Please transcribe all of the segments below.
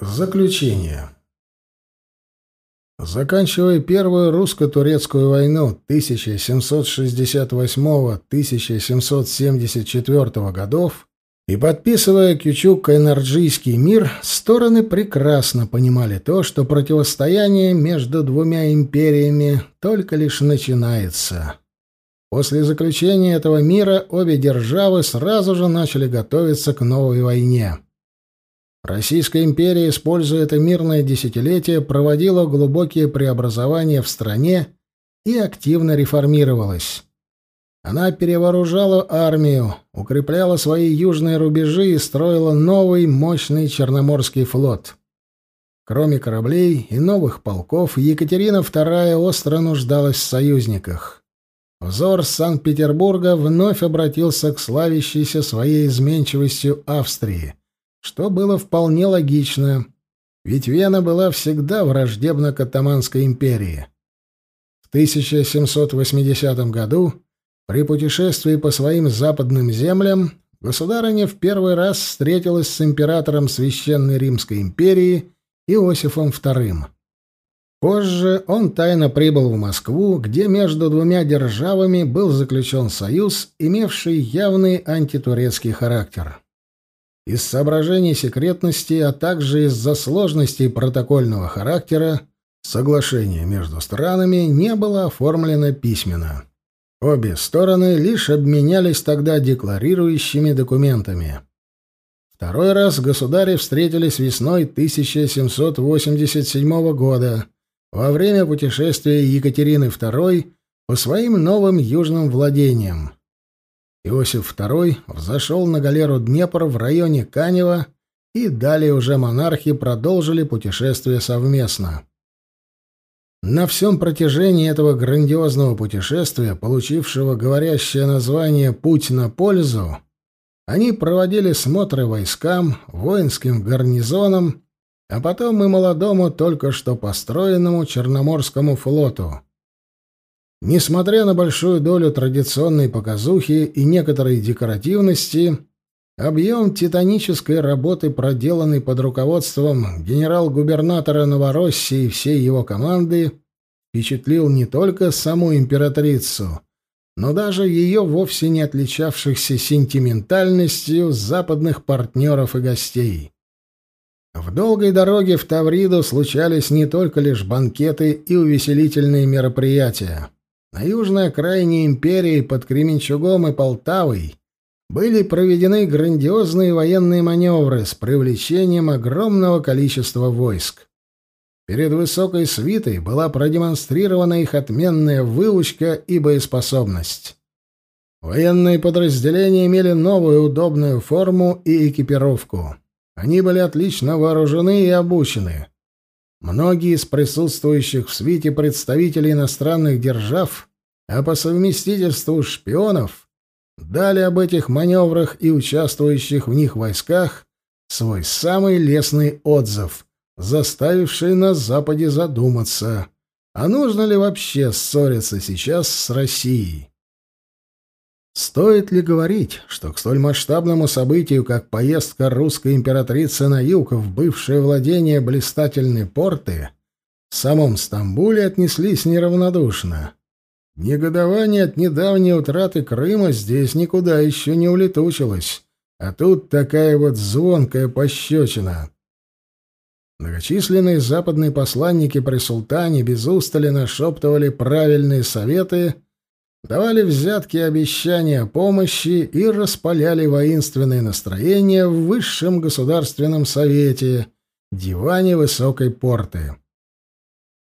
Заключение. Заканчивая Первую русско-турецкую войну 1768-1774 годов и подписывая Кючук-Энерджийский мир, стороны прекрасно понимали то, что противостояние между двумя империями только лишь начинается. После заключения этого мира обе державы сразу же начали готовиться к новой войне. Российская империя, используя это мирное десятилетие, проводила глубокие преобразования в стране и активно реформировалась. Она перевооружала армию, укрепляла свои южные рубежи и строила новый мощный Черноморский флот. Кроме кораблей и новых полков, Екатерина II остро нуждалась в союзниках. Взор Санкт-Петербурга вновь обратился к славящейся своей изменчивостью Австрии — что было вполне логично, ведь Вена была всегда враждебна к Оттоманской империи. В 1780 году, при путешествии по своим западным землям, государыня в первый раз встретилась с императором Священной Римской империи Иосифом II. Позже он тайно прибыл в Москву, где между двумя державами был заключен союз, имевший явный антитурецкий характер. Из соображений секретности, а также из-за сложностей протокольного характера, соглашение между странами не было оформлено письменно. Обе стороны лишь обменялись тогда декларирующими документами. Второй раз государи встретились весной 1787 года во время путешествия Екатерины II по своим новым южным владениям. Иосиф II взошел на галеру Днепр в районе Канева, и далее уже монархи продолжили путешествие совместно. На всем протяжении этого грандиозного путешествия, получившего говорящее название «Путь на пользу», они проводили смотры войскам, воинским гарнизонам, а потом и молодому, только что построенному Черноморскому флоту. Несмотря на большую долю традиционной показухи и некоторой декоративности, объем титанической работы, проделанной под руководством генерал-губернатора Новороссии и всей его команды, впечатлил не только саму императрицу, но даже ее вовсе не отличавшихся сентиментальностью западных партнеров и гостей. В долгой дороге в Тавриду случались не только лишь банкеты и увеселительные мероприятия. На южной окраине империи под Кременчугом и Полтавой были проведены грандиозные военные маневры с привлечением огромного количества войск. Перед высокой свитой была продемонстрирована их отменная выучка и боеспособность. Военные подразделения имели новую удобную форму и экипировку. Они были отлично вооружены и обучены. Многие из присутствующих в свите представителей иностранных держав, а по совместительству шпионов, дали об этих маневрах и участвующих в них войсках свой самый лестный отзыв, заставивший на Западе задуматься, а нужно ли вообще ссориться сейчас с Россией. Стоит ли говорить, что к столь масштабному событию, как поездка русской императрицы на юг в бывшее владение блистательной порты, в самом Стамбуле отнеслись неравнодушно? Негодование от недавней утраты Крыма здесь никуда еще не улетучилось, а тут такая вот звонкая пощечина. Многочисленные западные посланники при султане без устали нашептывали правильные советы — давали взятки и обещания помощи и распаляли воинственные настроения в высшем государственном совете, диване высокой порты.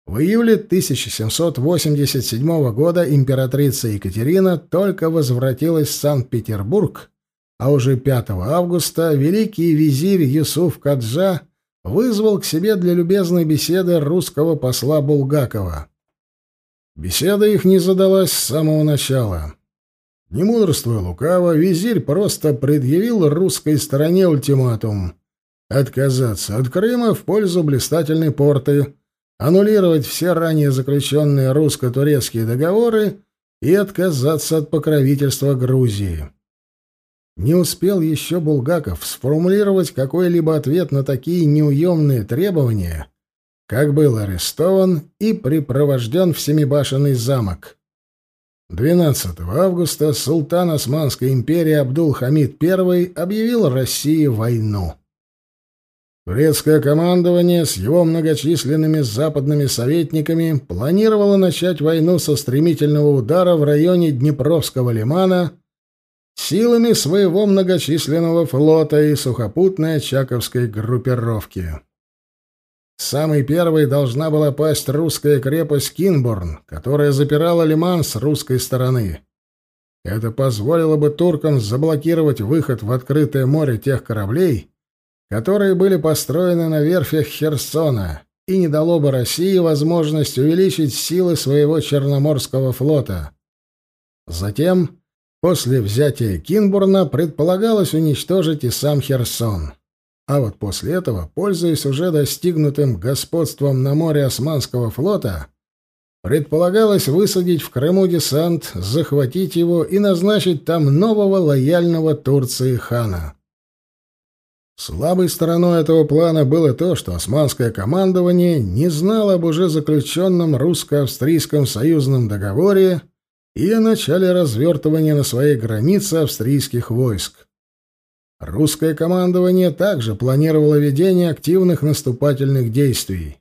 В июле 1787 года императрица Екатерина только возвратилась в Санкт-Петербург, а уже 5 августа великий визирь Юсуф Каджа вызвал к себе для любезной беседы русского посла Булгакова. Беседа их не задалась с самого начала. Не мудрствуя лукаво, визирь просто предъявил русской стороне ультиматум — отказаться от Крыма в пользу блистательной порты, аннулировать все ранее заключенные русско-турецкие договоры и отказаться от покровительства Грузии. Не успел еще Булгаков сформулировать какой-либо ответ на такие неуемные требования, как был арестован и припровожден в Семибашенный замок. 12 августа султан Османской империи Абдул-Хамид I объявил России войну. Турецкое командование с его многочисленными западными советниками планировало начать войну со стремительного удара в районе Днепровского лимана силами своего многочисленного флота и сухопутной Очаковской группировки. Самой первой должна была пасть русская крепость Кинбурн, которая запирала Лиман с русской стороны. Это позволило бы туркам заблокировать выход в открытое море тех кораблей, которые были построены на верфях Херсона, и не дало бы России возможность увеличить силы своего Черноморского флота. Затем, после взятия Кинбурна, предполагалось уничтожить и сам Херсон. А вот после этого, пользуясь уже достигнутым господством на море Османского флота, предполагалось высадить в Крыму десант, захватить его и назначить там нового лояльного Турции хана. Слабой стороной этого плана было то, что османское командование не знало об уже заключенном русско-австрийском союзном договоре и о начале развертывания на своей границе австрийских войск. Русское командование также планировало ведение активных наступательных действий.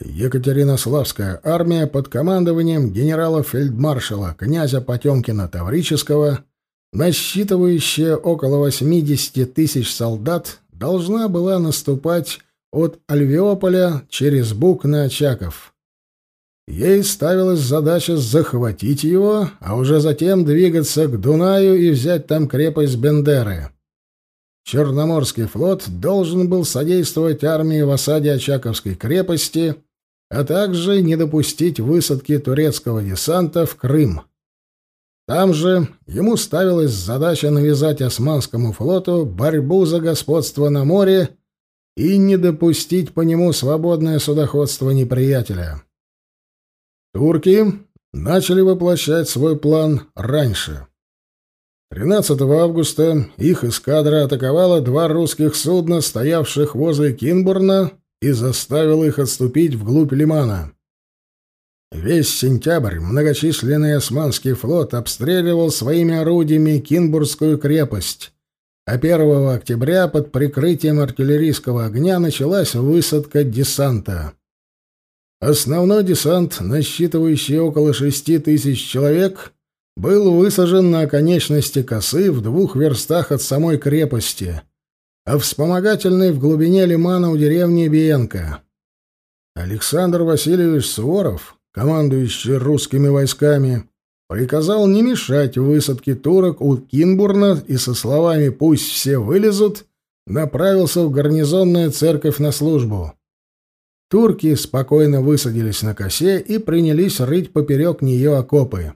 Екатеринославская армия под командованием генерала-фельдмаршала князя Потемкина Таврического, насчитывающая около 80 тысяч солдат, должна была наступать от Альвеополя через Бук на Очаков. Ей ставилась задача захватить его, а уже затем двигаться к Дунаю и взять там крепость Бендеры. Черноморский флот должен был содействовать армии в осаде Очаковской крепости, а также не допустить высадки турецкого десанта в Крым. Там же ему ставилась задача навязать Османскому флоту борьбу за господство на море и не допустить по нему свободное судоходство неприятеля. Турки начали воплощать свой план раньше. 13 августа их эскадра атаковала два русских судна, стоявших возле Кинбурна, и заставила их отступить вглубь лимана. Весь сентябрь многочисленный османский флот обстреливал своими орудиями Кинбургскую крепость, а 1 октября под прикрытием артиллерийского огня началась высадка десанта. Основной десант, насчитывающий около шести тысяч человек, был высажен на оконечности косы в двух верстах от самой крепости, а вспомогательный в глубине лимана у деревни Биенко. Александр Васильевич Суворов командующий русскими войсками, приказал не мешать высадке турок у Кинбурна и со словами «пусть все вылезут» направился в гарнизонную церковь на службу. Турки спокойно высадились на косе и принялись рыть поперек нее окопы.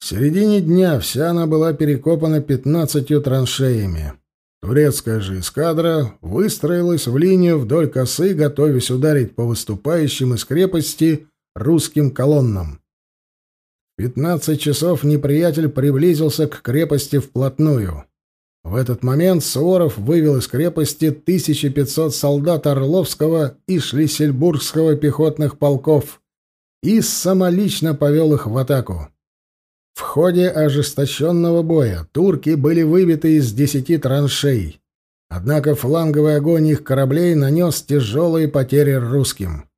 В середине дня вся она была перекопана пятнадцатью траншеями. Турецкая же эскадра выстроилась в линию вдоль косы, готовясь ударить по выступающим из крепости русским колоннам. В 15 часов неприятель приблизился к крепости вплотную. В этот момент Суворов вывел из крепости 1500 солдат Орловского и Шлиссельбургского пехотных полков и самолично повел их в атаку. В ходе ожесточенного боя турки были выбиты из десяти траншей, однако фланговый огонь их кораблей нанес тяжелые потери русским.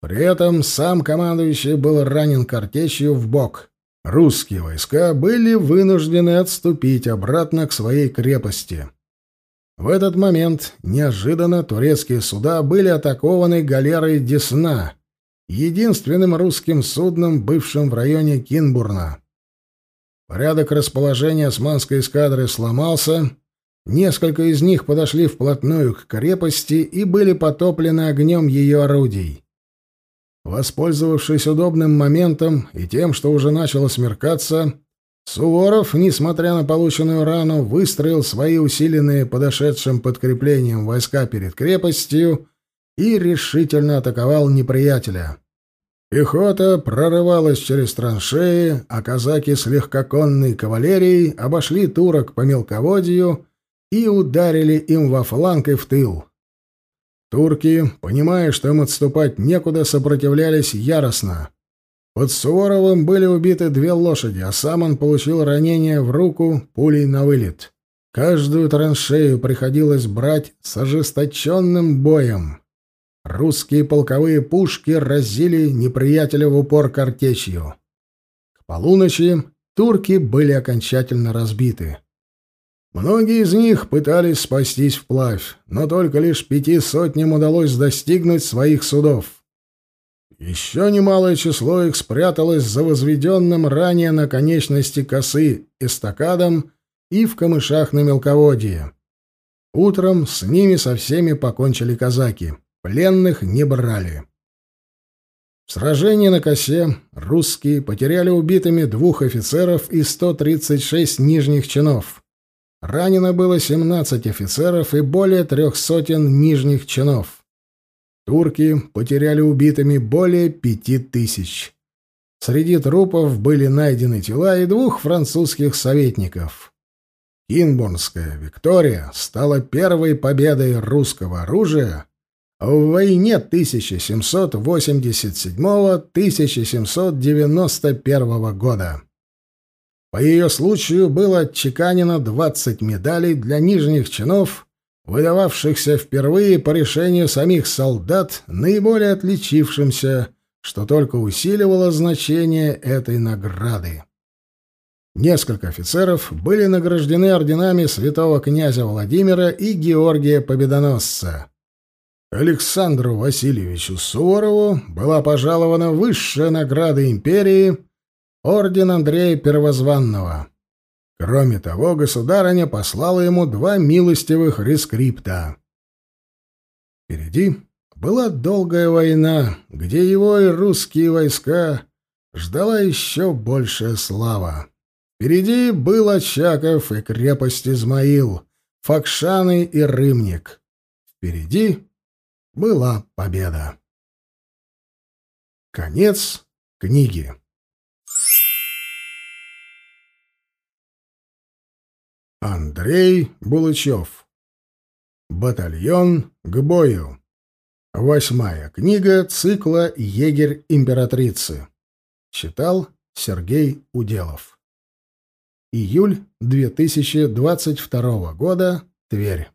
При этом сам командующий был ранен картечью в бок. Русские войска были вынуждены отступить обратно к своей крепости. В этот момент неожиданно турецкие суда были атакованы галерой Десна, единственным русским судном, бывшим в районе Кинбурна. Порядок расположения османской эскадры сломался, несколько из них подошли вплотную к крепости и были потоплены огнем ее орудий. Воспользовавшись удобным моментом и тем, что уже начало смеркаться, Суворов, несмотря на полученную рану, выстроил свои усиленные подошедшим подкреплением войска перед крепостью и решительно атаковал неприятеля. Пехота прорывалась через траншеи, а казаки с легкоконной кавалерией обошли турок по мелководью и ударили им во фланг и в тыл. Турки, понимая, что им отступать некуда, сопротивлялись яростно. Под Суворовым были убиты две лошади, а сам он получил ранение в руку пулей на вылет. Каждую траншею приходилось брать с ожесточенным боем. Русские полковые пушки разили неприятеля в упор картечью. К полуночи турки были окончательно разбиты. Многие из них пытались спастись вплавь, но только лишь пяти сотням удалось достигнуть своих судов. Еще немалое число их спряталось за возведенным ранее на конечности косы эстакадом и в камышах на мелководье. Утром с ними со всеми покончили казаки. Пленных не брали. В сражении на косе русские потеряли убитыми двух офицеров и 136 нижних чинов. Ранено было 17 офицеров и более трех сотен нижних чинов. Турки потеряли убитыми более пяти тысяч. Среди трупов были найдены тела и двух французских советников. Кинбурнская Виктория стала первой победой русского оружия в войне 1787-1791 года. По ее случаю было отчеканено 20 медалей для нижних чинов, выдававшихся впервые по решению самих солдат, наиболее отличившимся, что только усиливало значение этой награды. Несколько офицеров были награждены орденами святого князя Владимира и Георгия Победоносца. Александру Васильевичу Суворову была пожалована высшая награда империи орден Андрея Первозванного. Кроме того, государыня послала ему два милостивых рескрипта. Впереди была долгая война, где его и русские войска ждала еще большая слава. Впереди был Очаков и крепость Измаил, Факшаны и Рымник. Впереди была победа. Конец книги. Андрей Булычев. Батальон к бою. Восьмая книга цикла «Егерь императрицы». Читал Сергей Уделов. Июль 2022 года. Тверь.